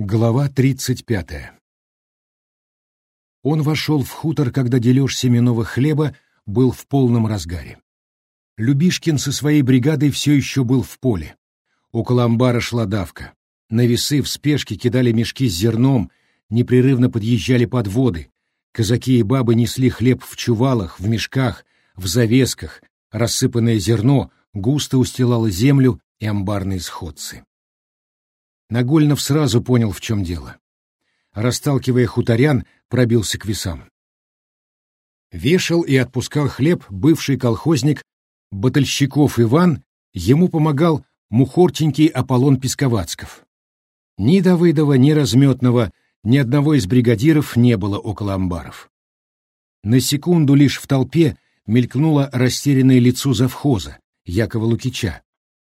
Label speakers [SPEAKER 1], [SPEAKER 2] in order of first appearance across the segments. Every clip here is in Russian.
[SPEAKER 1] Глава тридцать пятая Он вошел в хутор, когда дележ семенного хлеба был в полном разгаре. Любишкин со своей бригадой все еще был в поле. Около амбара шла давка. На весы в спешке кидали мешки с зерном, непрерывно подъезжали подводы. Казаки и бабы несли хлеб в чувалах, в мешках, в завесках. Рассыпанное зерно густо устилало землю и амбарные сходцы. Нагольнов сразу понял, в чем дело. Расталкивая хуторян, пробился к весам. Вешал и отпускал хлеб бывший колхозник Батальщиков Иван, ему помогал мухортенький Аполлон Песковацков. Ни Давыдова, ни Разметного, ни одного из бригадиров не было около амбаров. На секунду лишь в толпе мелькнуло растерянное лицо завхоза, Якова Лукича,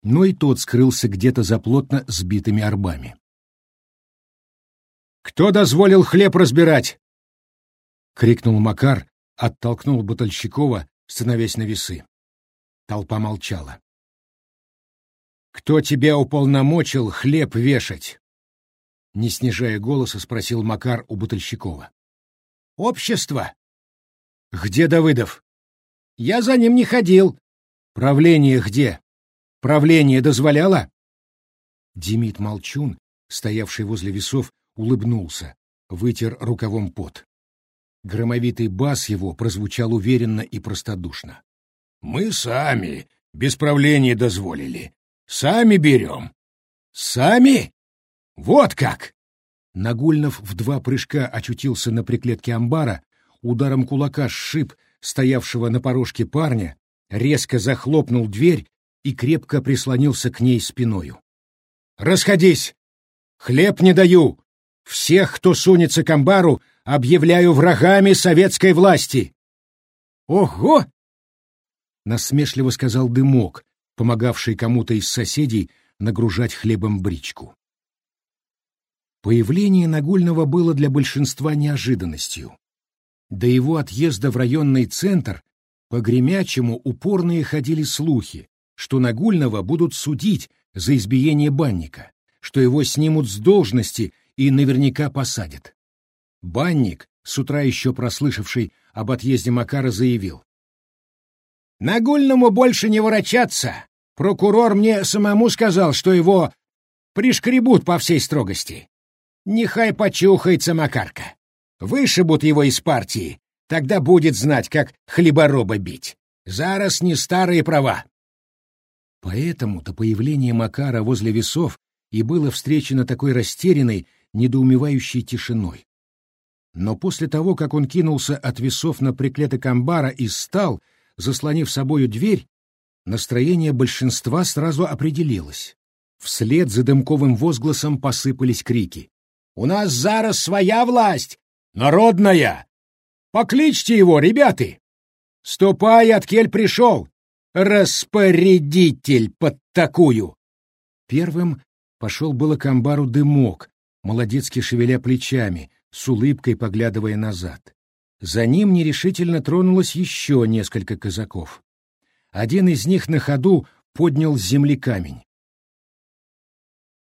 [SPEAKER 1] но и тот скрылся где-то за плотно сбитыми арбами. «Кто дозволил хлеб разбирать?» — крикнул Макар, оттолкнул Батальщикова, становясь на весы. Толпа молчала. «Кто тебя уполномочил хлеб вешать?» Не снижая голоса, спросил Макар у Бутыльщикова. «Общество». «Где Давыдов?» «Я за ним не ходил». «Правление где?» Правление дозволяло? Демид Молчун, стоявший возле весов, улыбнулся, вытер рукавом пот. Громовитый бас его прозвучал уверенно и простодушно. «Мы сами, без правления дозволили. Сами берем. Сами? Вот как!» Нагульнов в два прыжка очутился на приклетке амбара, ударом кулака сшиб стоявшего на порожке парня, резко захлопнул дверь и крепко прислонился к ней спиною. «Расходись! Хлеб не даю! Всех, кто сунется к амбару, объявляю врагами советской власти!» «Ого!» — насмешливо сказал дымок, помогавший кому-то из соседей нагружать хлебом бричку. Появление Нагульного было для большинства неожиданностью. До его отъезда в районный центр по Гремячему упорные ходили слухи, что Нагульного будут судить за избиение банника, что его снимут с должности и наверняка посадят. Банник, с утра еще прослышавший об отъезде Макара, заявил. «Нагульному больше не ворочаться. Прокурор мне самому сказал, что его пришкребут по всей строгости. Нехай почухается Макарка. Вышибут его из партии, тогда будет знать, как хлебороба бить. Зараз не старые права. Поэтому-то появление Макара возле весов и было встречено такой растерянной, недоумевающей тишиной. Но после того, как он кинулся от весов на приклеток амбара и стал, заслонив собою дверь, настроение большинства сразу определилось. Вслед за дымковым возгласом посыпались крики. «У нас зараз своя власть! Народная! Покличьте его, ребята! Ступай, от кель пришел! Распорядитель под такую! Первым пошел было к амбару дымок, молодецки шевеля плечами, с улыбкой поглядывая назад. За ним нерешительно тронулось еще несколько казаков. Один из них на ходу поднял с земли камень.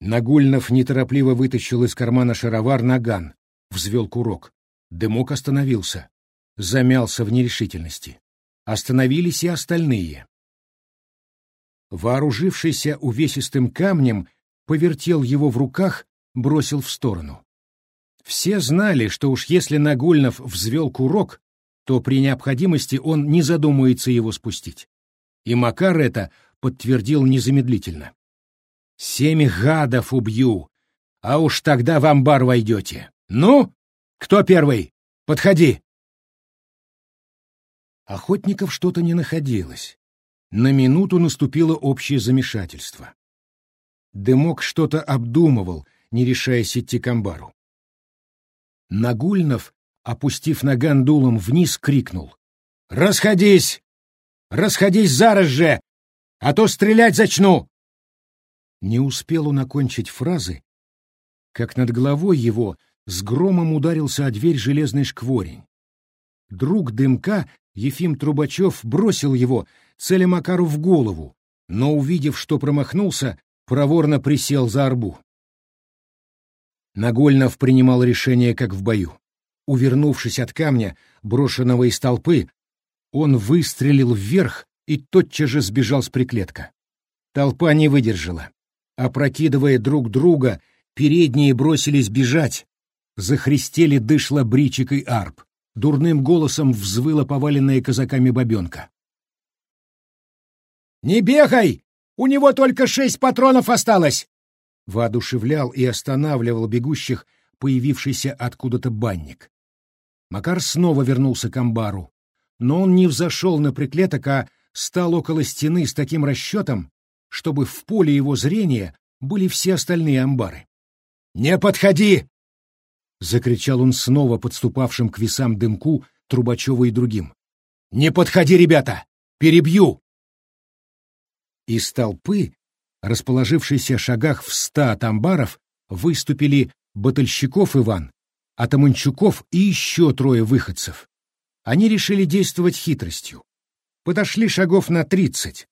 [SPEAKER 1] Нагульнов неторопливо вытащил из кармана шаровар наган, взвел курок. Дымок остановился, замялся в нерешительности. Остановились и остальные. Вооружившийся увесистым камнем, повертел его в руках, бросил в сторону. Все знали, что уж если Нагульнов взвел курок, то при необходимости он не задумается его спустить. И Макар это подтвердил незамедлительно. «Семь гадов убью, а уж тогда в амбар войдете. Ну, кто первый? Подходи!» Охотников что-то не находилось. На минуту наступило общее замешательство. Дымок что-то обдумывал, не решаясь идти к амбару. Нагульнов, опустив наган дулом вниз, крикнул. «Расходись! Расходись зараз же! А то стрелять зачну!» Не успел он окончить фразы, как над головой его с громом ударился о дверь железный шкворень. Друг дымка, Ефим Трубачев, бросил его, целя Макару в голову, но, увидев, что промахнулся, проворно присел за арбу. Нагольнов принимал решение, как в бою. Увернувшись от камня, брошенного из толпы, он выстрелил вверх и тотчас же сбежал с приклетка. Толпа не выдержала. Опрокидывая друг друга, передние бросились бежать. Захристели дышла бричек и арп. Дурным голосом взвыла поваленная казаками бабенка. «Не бегай! У него только шесть патронов осталось!» Воодушевлял и останавливал бегущих появившийся откуда-то банник. Макар снова вернулся к амбару, но он не взошел на приклеток, а стал около стены с таким расчетом, чтобы в поле его зрения были все остальные амбары. «Не подходи!» — закричал он снова подступавшим к весам дымку, Трубачеву и другим. «Не подходи, ребята! Перебью!» Из толпы, расположившейся шагах в ста от амбаров, выступили Батальщиков Иван, Атаманчуков и еще трое выходцев. Они решили действовать хитростью. Подошли шагов на тридцать.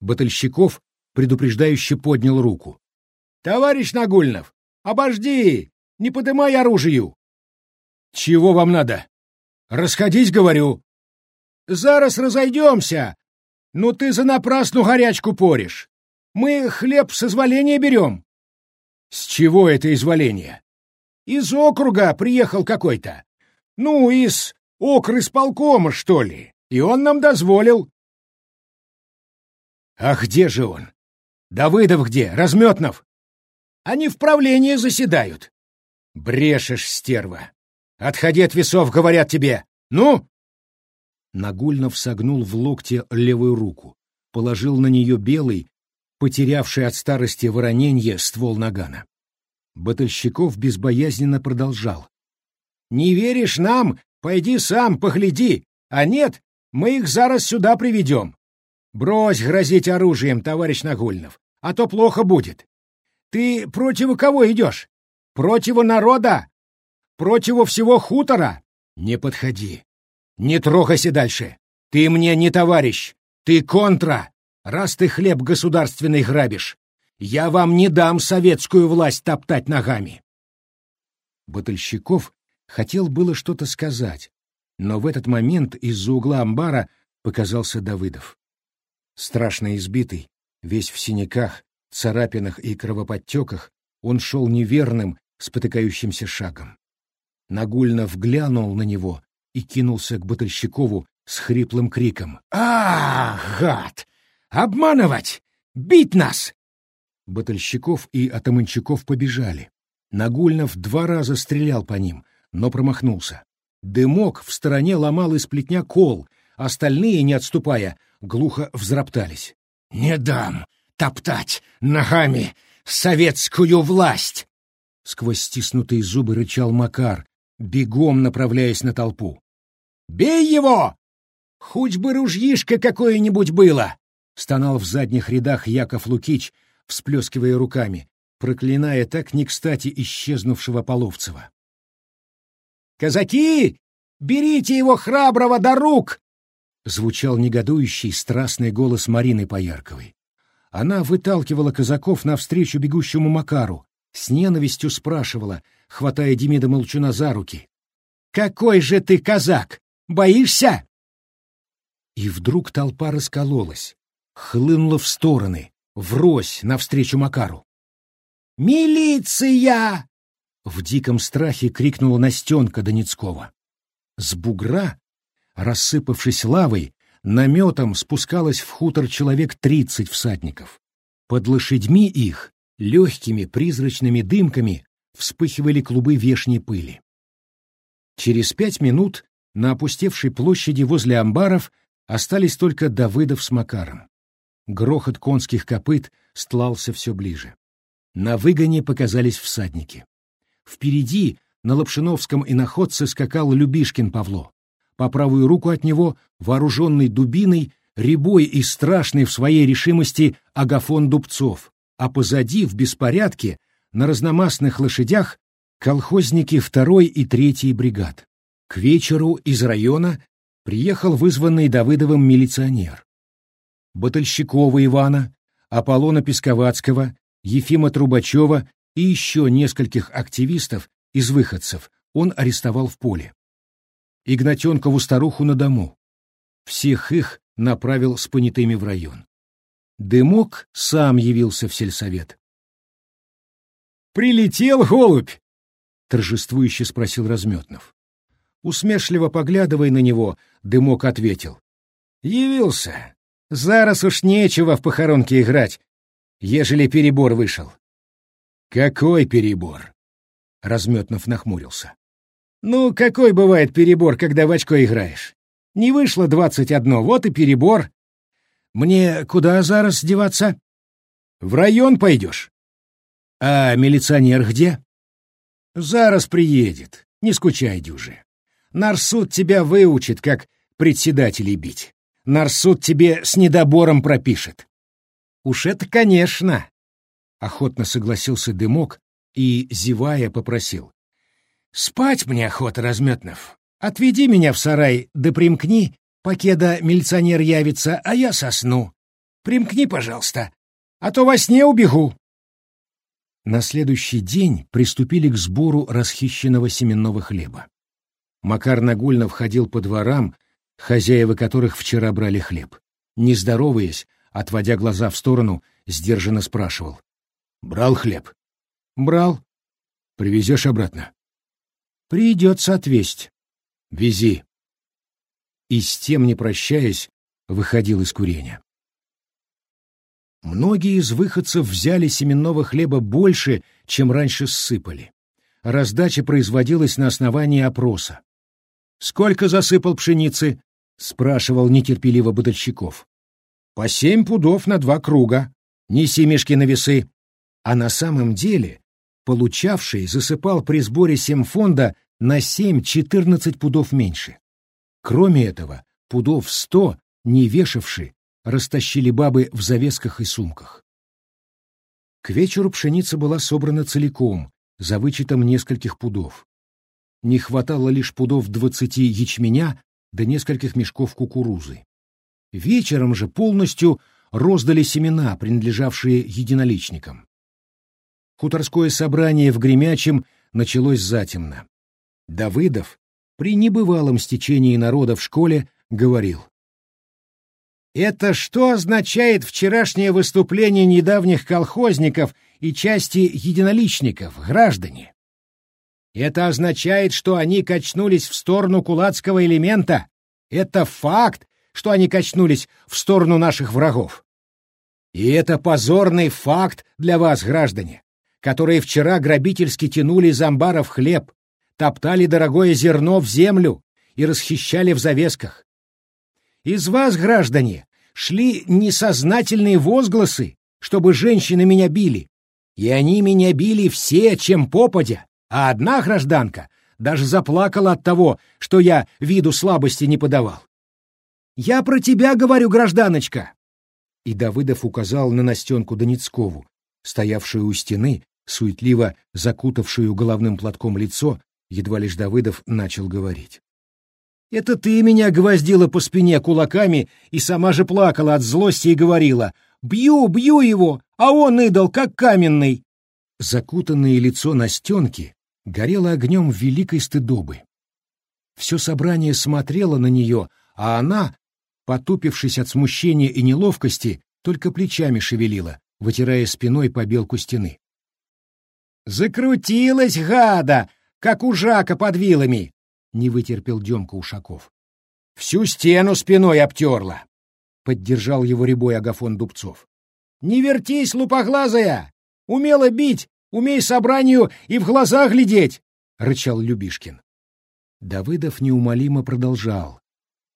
[SPEAKER 1] Батальщиков предупреждающе поднял руку. — Товарищ Нагульнов, обожди! Не подымай оружию! — Чего вам надо? — Расходись, говорю. — Зараз разойдемся. Ну ты за напрасну горячку поришь. Мы хлеб с изволения берем. — С чего это изволение? — Из округа приехал какой-то. Ну, из окрысполкома, что ли. И он нам дозволил. — А где же он? Давыдов где? Разметнов? Они в правлении заседают. Брешешь, стерва. Отходи от весов, говорят тебе. Ну? Нагульнов согнул в локте левую руку, положил на нее белый, потерявший от старости вороненье ствол нагана. Батальщиков безбоязненно продолжал. «Не веришь нам? Пойди сам, погляди. А нет, мы их зараз сюда приведем. Брось грозить оружием, товарищ Нагульнов, а то плохо будет. Ты против кого идешь? Против народа? Против всего хутора? Не подходи. Не трогайся дальше. Ты мне не товарищ. Ты контра. Раз ты хлеб государственный грабишь, я вам не дам советскую власть топтать ногами. Батальщиков хотел было что-то сказать, но в этот момент из-за угла амбара показался Давыдов. Страшно избитый, весь в синяках, царапинах и кровоподтеках, он шел неверным, спотыкающимся шагом. Нагульнов глянул на него и кинулся к Батальщикову с хриплым криком. «А, гад! Обманывать! Бить нас!» Батальщиков и Атаманчуков побежали. Нагульнов два раза стрелял по ним, но промахнулся. Дымок в стороне ломал из плетня кол, остальные, не отступая, глухо взроптались. «Не дам топтать ногами советскую власть!» Сквозь стиснутые зубы рычал Макар, бегом направляясь на толпу. «Бей его! Хоть бы ружьишко какое-нибудь было!» Стонал в задних рядах Яков Лукич, всплескивая руками, проклиная так не кстати исчезнувшего Половцева. «Казаки, берите его храброго до рук! звучал негодующий, страстный голос Марины Поярковой. Она выталкивала казаков навстречу бегущему Макару, с ненавистью спрашивала, хватая Демида Молчуна за руки. «Какой же ты казак? Боишься?» И вдруг толпа раскололась, хлынула в стороны, врозь навстречу Макару. «Милиция!» — в диком страхе крикнула Настенка Донецкова. С бугра рассыпавшись лавой, наметом спускалось в хутор человек тридцать всадников. Под лошадьми их, легкими призрачными дымками, вспыхивали клубы вешней пыли. Через пять минут на опустевшей площади возле амбаров остались только Давыдов с Макаром. Грохот конских копыт стлался все ближе. На выгоне показались всадники. Впереди на Лапшиновском иноходце скакал Любишкин Павло. По правую руку от него, вооруженный дубиной, рябой и страшный в своей решимости Агафон Дубцов, а позади, в беспорядке, на разномастных лошадях, колхозники второй и третьей бригад. К вечеру из района приехал вызванный Давыдовым милиционер. Батальщикова Ивана, Аполлона Песковацкого, Ефима Трубачева и еще нескольких активистов из выходцев он арестовал в поле. Игнатенкову старуху на дому. Всех их направил с понятыми в район. Дымок сам явился в сельсовет. «Прилетел голубь!» — торжествующе спросил Разметнов. Усмешливо поглядывая на него, Дымок ответил. «Явился. Зараз уж нечего в похоронке играть, ежели перебор вышел». «Какой перебор?» — Разметнов нахмурился. «Ну, какой бывает перебор, когда в очко играешь? Не вышло двадцать одно, вот и перебор. Мне куда зараз деваться? В район пойдешь. А милиционер где? Зараз приедет, не скучай, дюже. Нарсуд тебя выучит, как председателей бить. Нарсуд тебе с недобором пропишет. Уж это, конечно. Охотно согласился Дымок и, зевая, попросил. Спать мне охота, Разметнов. Отведи меня в сарай, да примкни, покеда милиционер явится, а я сосну. Примкни, пожалуйста, а то во сне убегу. На следующий день приступили к сбору расхищенного семенного хлеба. Макар Нагульнов ходил по дворам, хозяева которых вчера брали хлеб. Не здороваясь, отводя глаза в сторону, сдержанно спрашивал. «Брал хлеб?» «Брал. Привезешь обратно?» «Придется отвесть». Вези. И с тем, не прощаясь, выходил из курения. Многие из выходцев взяли семенного хлеба больше, чем раньше ссыпали. Раздача производилась на основании опроса. «Сколько засыпал пшеницы?» — спрашивал нетерпеливо Бодольщиков. «По семь пудов на два круга. Неси мешки на весы». А на самом деле получавший засыпал при сборе семфонда на 7-14 пудов меньше. Кроме этого, пудов 100, не вешавши, растащили бабы в завесках и сумках. К вечеру пшеница была собрана целиком, за вычетом нескольких пудов. Не хватало лишь пудов двадцати ячменя да нескольких мешков кукурузы. Вечером же полностью роздали семена, принадлежавшие единоличникам. Хуторское собрание в Гремячем началось затемно. Давыдов при небывалом стечении народа в школе говорил. «Это что означает вчерашнее выступление недавних колхозников и части единоличников, граждане? Это означает, что они качнулись в сторону кулацкого элемента. Это факт, что они качнулись в сторону наших врагов. И это позорный факт для вас, граждане, которые вчера грабительски тянули из амбаров хлеб, топтали дорогое зерно в землю и расхищали в завесках. Из вас, граждане, шли несознательные возгласы, чтобы женщины меня били, и они меня били все, чем попадя, а одна гражданка даже заплакала от того, что я виду слабости не подавал. «Я про тебя говорю, гражданочка!» И Давыдов указал на Настенку Донецкову, стоявшую у стены, суетливо закутавшую головным платком лицо едва лишь Давыдов начал говорить. «Это ты меня гвоздила по спине кулаками и сама же плакала от злости и говорила, «Бью, бью его, а он идол, как каменный!» Закутанное лицо Настенки горело огнем великой стыдобы. Все собрание смотрело на нее, а она, потупившись от смущения и неловкости, только плечами шевелила, вытирая спиной побелку стены. «Закрутилась, гада! Как у Жака под вилами, — не вытерпел Демка Ушаков. — Всю стену спиной обтерла, — поддержал его рябой Агафон Дубцов. — Не вертись, лупоглазая! Умела бить, умей собранию и в глаза глядеть! — рычал Любишкин. Давыдов неумолимо продолжал,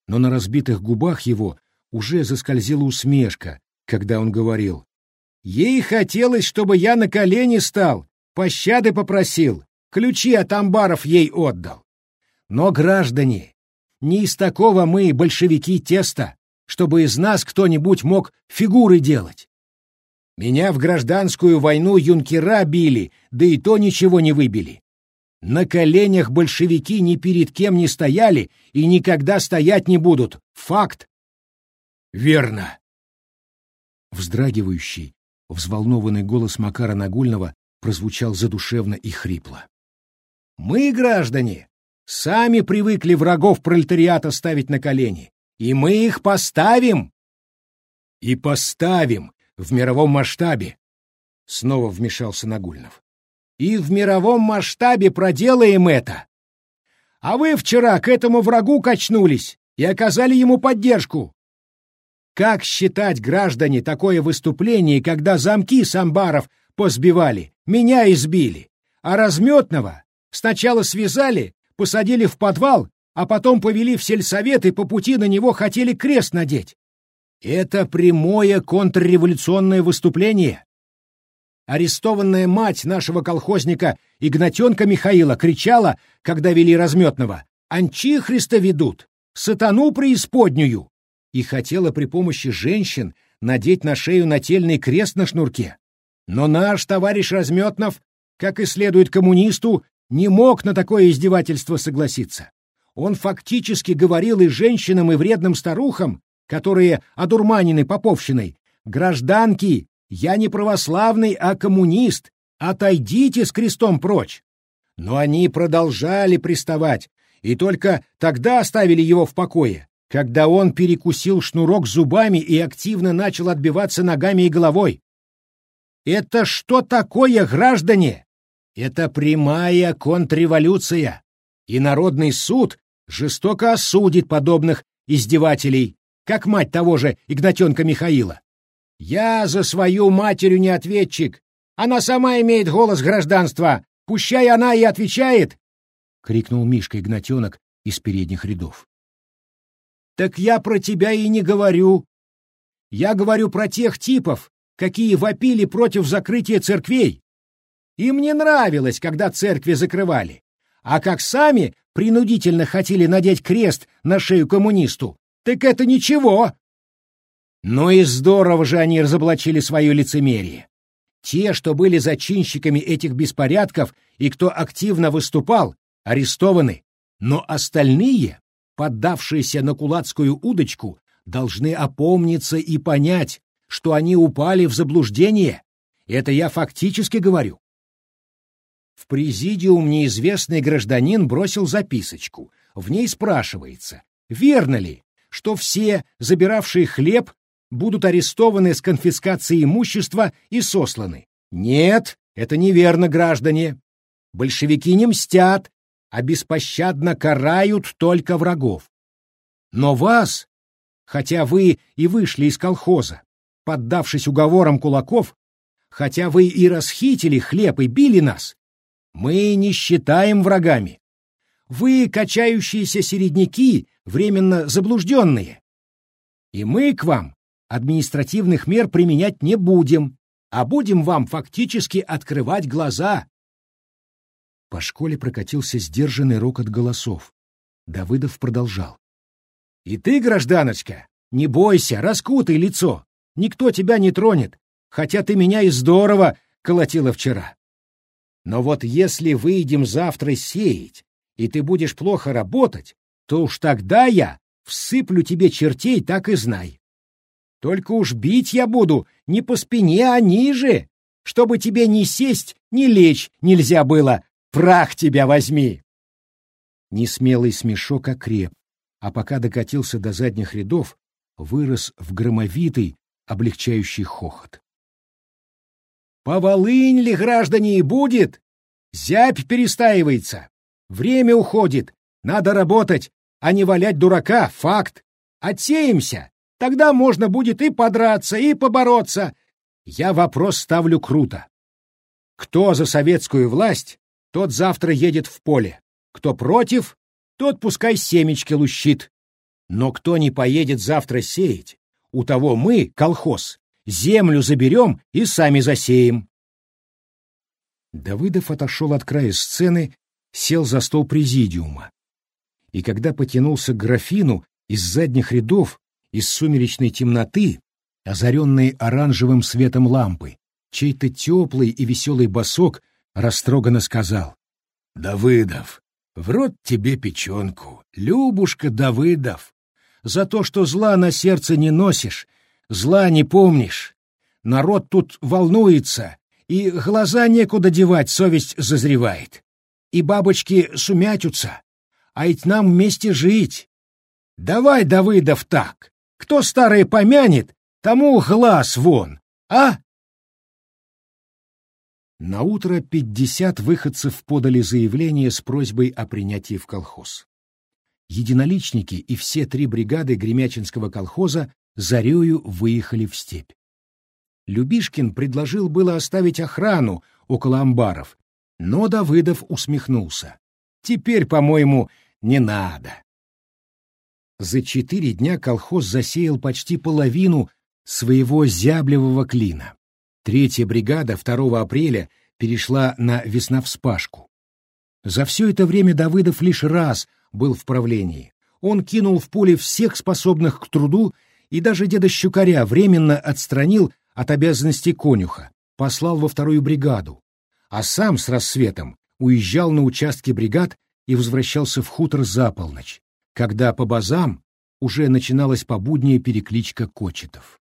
[SPEAKER 1] но на разбитых губах его уже заскользила усмешка, когда он говорил. «Ей хотелось, чтобы я на колени стал, пощады попросил, ключи от амбаров ей отдал. Но, граждане, не из такого мы, большевики, теста, чтобы из нас кто-нибудь мог фигуры делать. Меня в гражданскую войну юнкера били, да и то ничего не выбили. На коленях большевики ни перед кем не стояли и никогда стоять не будут. Факт. Верно. Вздрагивающий, взволнованный голос Макара Нагульного прозвучал задушевно и хрипло. Мы, граждане, сами привыкли врагов пролетариата ставить на колени, и мы их поставим. И поставим в мировом масштабе, снова вмешался Нагульнов. И в мировом масштабе проделаем это. А вы вчера к этому врагу качнулись и оказали ему поддержку. Как считать, граждане, такое выступление, когда замки с амбаров посбивали, меня избили, а разметного сначала связали, посадили в подвал, а потом повели в сельсовет и по пути на него хотели крест надеть? Это прямое контрреволюционное выступление. Арестованная мать нашего колхозника Игнатенка Михаила кричала, когда вели разметного, «Анчихриста ведут! Сатану преисподнюю!» и хотела при помощи женщин надеть на шею нательный крест на шнурке. Но наш товарищ Разметнов, как и следует коммунисту, не мог на такое издевательство согласиться. Он фактически говорил и женщинам, и вредным старухам, которые одурманены поповщиной, «Гражданки, я не православный, а коммунист, отойдите с крестом прочь!» Но они продолжали приставать, и только тогда оставили его в покое, когда он перекусил шнурок зубами и активно начал отбиваться ногами и головой. Это что такое, граждане? Это прямая контрреволюция, и народный суд жестоко осудит подобных издевателей, как мать того же Игнатенка Михаила. Я за свою матерью не ответчик. Она сама имеет голос гражданства. Пущай она и отвечает, — крикнул Мишка Игнатенок из передних рядов. Так я про тебя и не говорю. Я говорю про тех типов, какие вопили против закрытия церквей. Им не нравилось, когда церкви закрывали. А как сами принудительно хотели надеть крест на шею коммунисту, так это ничего. Ну и здорово же они разоблачили свое лицемерие. Те, что были зачинщиками этих беспорядков и кто активно выступал, арестованы, но остальные поддавшиеся на кулацкую удочку, должны опомниться и понять, что они упали в заблуждение. Это я фактически говорю. В президиум неизвестный гражданин бросил записочку. В ней спрашивается, верно ли, что все, забиравшие хлеб, будут арестованы с конфискацией имущества и сосланы. Нет, это неверно, граждане. Большевики не мстят, а беспощадно карают только врагов. Но вас, хотя вы и вышли из колхоза, поддавшись уговорам кулаков, хотя вы и расхитили хлеб и били нас, мы не считаем врагами. Вы качающиеся середняки, временно заблужденные. И мы к вам административных мер применять не будем, а будем вам фактически открывать глаза, по школе прокатился сдержанный рокот голосов. Давыдов продолжал. «И ты, гражданочка, не бойся, раскутай лицо. Никто тебя не тронет, хотя ты меня и здорово колотила вчера. Но вот если выйдем завтра сеять, и ты будешь плохо работать, то уж тогда я всыплю тебе чертей, так и знай. Только уж бить я буду не по спине, а ниже, чтобы тебе ни сесть, ни лечь нельзя было, Прах тебя возьми!» Несмелый смешок окреп, а пока докатился до задних рядов, вырос в громовитый, облегчающий хохот. «Поволынь ли, граждане, и будет? Зябь перестаивается. Время уходит. Надо работать, а не валять дурака, факт. Отсеемся, тогда можно будет и подраться, и побороться. Я вопрос ставлю круто. Кто за советскую власть, тот завтра едет в поле. Кто против, тот пускай семечки лущит. Но кто не поедет завтра сеять, у того мы, колхоз, землю заберем и сами засеем. Давыдов отошел от края сцены, сел за стол президиума. И когда потянулся к графину из задних рядов, из сумеречной темноты, озаренной оранжевым светом лампы, чей-то теплый и веселый босок растроганно сказал. «Давыдов, в рот тебе печенку, Любушка Давыдов, за то, что зла на сердце не носишь, зла не помнишь. Народ тут волнуется, и глаза некуда девать, совесть зазревает. И бабочки сумятются, а ведь нам вместе жить. Давай, Давыдов, так. Кто старое помянет, тому глаз вон, а? На утро пятьдесят выходцев подали заявление с просьбой о принятии в колхоз. Единоличники и все три бригады Гремячинского колхоза зарею выехали в степь. Любишкин предложил было оставить охрану около амбаров, но Давыдов усмехнулся. «Теперь, по-моему, не надо». За четыре дня колхоз засеял почти половину своего зяблевого клина. Третья бригада 2 апреля перешла на весновспашку. За все это время Давыдов лишь раз был в правлении. Он кинул в поле всех способных к труду и даже деда Щукаря временно отстранил от обязанностей конюха, послал во вторую бригаду, а сам с рассветом уезжал на участки бригад и возвращался в хутор за полночь, когда по базам уже начиналась побудняя перекличка кочетов.